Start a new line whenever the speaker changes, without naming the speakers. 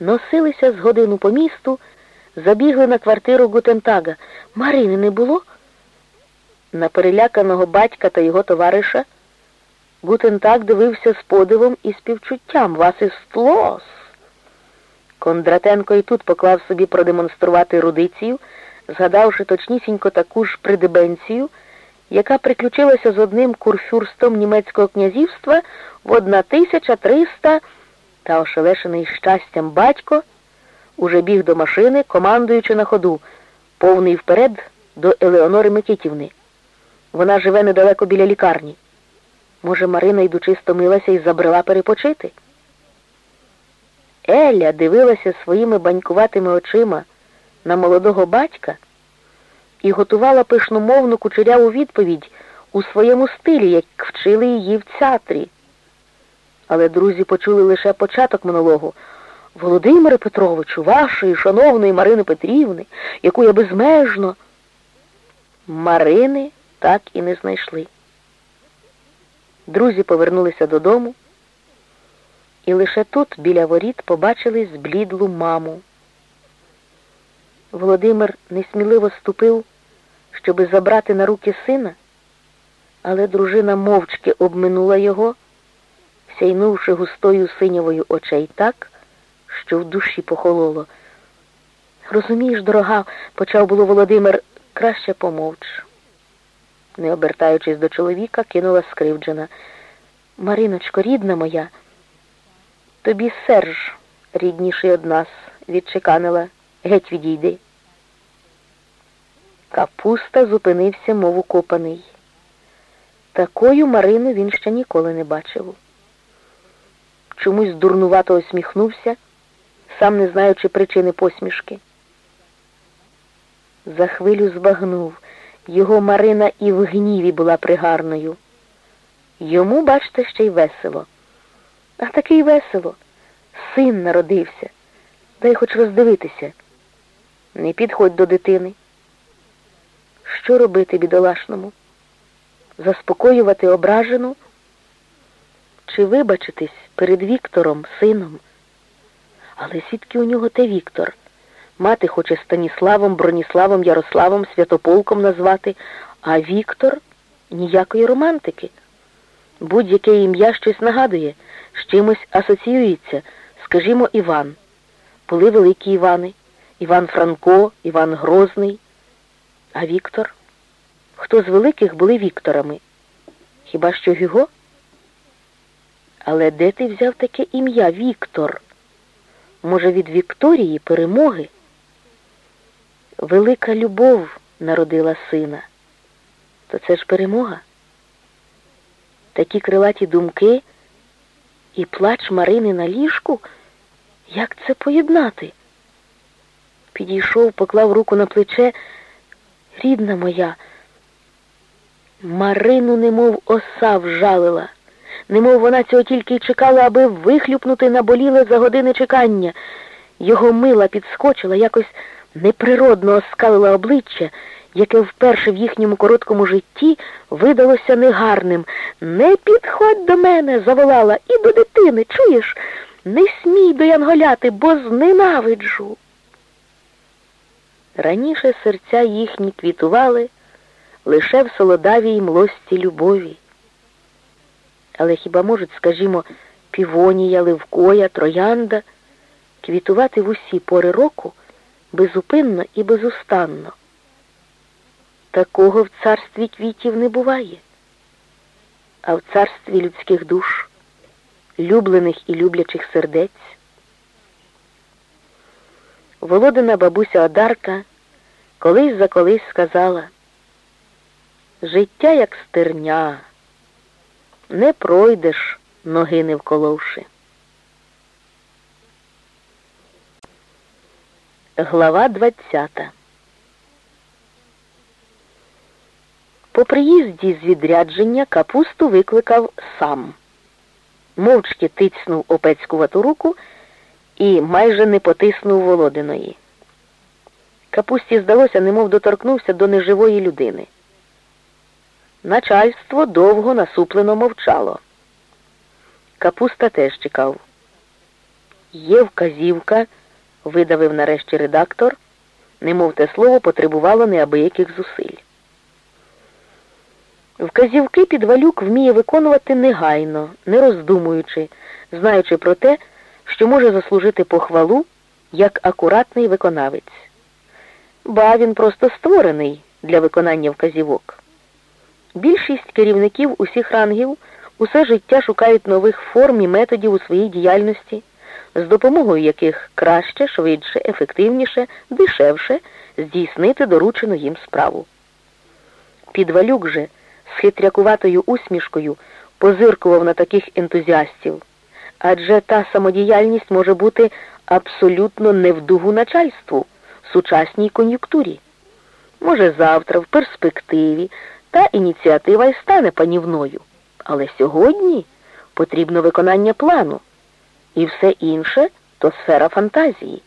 Носилися з годину по місту, забігли на квартиру Гутентага. Марини не було? На переляканого батька та його товариша Гутентаг дивився з подивом і співчуттям. Вас із флос. Кондратенко і тут поклав собі продемонструвати рудицію, згадавши точнісінько таку ж придебенцію, яка приключилася з одним курфюрстом німецького князівства в 1300 та ошелешений щастям батько уже біг до машини, командуючи на ходу, повний вперед до Елеонори Микитівни. Вона живе недалеко біля лікарні. Може, Марина, йдучи, стомилася і забрела перепочити? Еля дивилася своїми банькуватими очима на молодого батька і готувала пишномовну кучеряву відповідь у своєму стилі, як вчили її в цятрі. Але друзі почули лише початок монологу. Володимире Петровичу, вашої, шановної Марини Петрівни, яку я безмежно. Марини так і не знайшли. Друзі повернулися додому, і лише тут, біля воріт, побачили зблідлу маму. Володимир несміливо ступив, щоби забрати на руки сина, але дружина мовчки обминула його, сяйнувши густою синявою очей так, що в душі похололо. Розумієш, дорога, почав було Володимир, краще помовч. Не обертаючись до чоловіка, кинула скривджена. Мариночко, рідна моя, тобі Серж, рідніший од нас, відчеканила. Геть відійди. Капуста зупинився, мов укопаний. Такою Марину він ще ніколи не бачив. Чомусь дурнувато усміхнувся, сам не знаючи причини посмішки. За хвилю збагнув. Його Марина і в гніві була пригарною. Йому, бачите, ще й весело. А такий весело. Син народився. Дай хоч роздивитися. Не підходь до дитини. Що робити бідолашному? Заспокоювати ображену? Чи вибачитись перед Віктором, сином? Але звідки у нього те Віктор? Мати хоче Станіславом, Броніславом, Ярославом, Святополком назвати, а Віктор ніякої романтики. Будь-яке ім'я щось нагадує, з чимось асоціюється, скажімо, Іван. Були великі Івани, Іван Франко, Іван Грозний. А Віктор? Хто з великих були Вікторами? Хіба що Гюго? Але де ти взяв таке ім'я Віктор? Може, від Вікторії перемоги? Велика любов народила сина. То це ж перемога. Такі крилаті думки і плач Марини на ліжку. Як це поєднати? Підійшов, поклав руку на плече. Рідна моя, Марину, немов оса вжалила, немов вона цього тільки й чекала, аби вихлюпнути наболіле за години чекання. Його мила підскочила, якось неприродно оскалила обличчя, яке вперше в їхньому короткому житті видалося негарним. Не підходь до мене, заволала, і до дитини, чуєш? Не смій доянголяти, бо зненавиджу. Раніше серця їхні квітували лише в солодавій млості любові. Але хіба можуть, скажімо, півонія, ливкоя, троянда квітувати в усі пори року безупинно і безустанно? Такого в царстві квітів не буває, а в царстві людських душ, люблених і люблячих сердець. Володина бабуся Одарка колись за колись сказала, життя як стерня, не пройдеш, ноги не вколовши. Глава двадцята По приїзді з відрядження капусту викликав сам. Мовчки тицнув опецькувату руку і майже не потиснув Володиної. Капусті здалося, немов доторкнувся до неживої людини. Начальство довго насуплено мовчало. Капуста теж чекав. Є вказівка, видавив нарешті редактор, немов те слово потребувало неабияких зусиль. Вказівки підвалюк вміє виконувати негайно, не роздумуючи, знаючи про те, що може заслужити похвалу як акуратний виконавець. Ба він просто створений для виконання вказівок. Більшість керівників усіх рангів усе життя шукають нових форм і методів у своїй діяльності, з допомогою яких краще, швидше, ефективніше, дешевше здійснити доручену їм справу. Підвалюк же з хитрякуватою усмішкою позиркував на таких ентузіастів, адже та самодіяльність може бути абсолютно не в дугу начальству сучасній кон'юнктурі. Може, завтра, в перспективі, та ініціатива й стане панівною. Але сьогодні потрібно виконання плану, і все інше то сфера фантазії.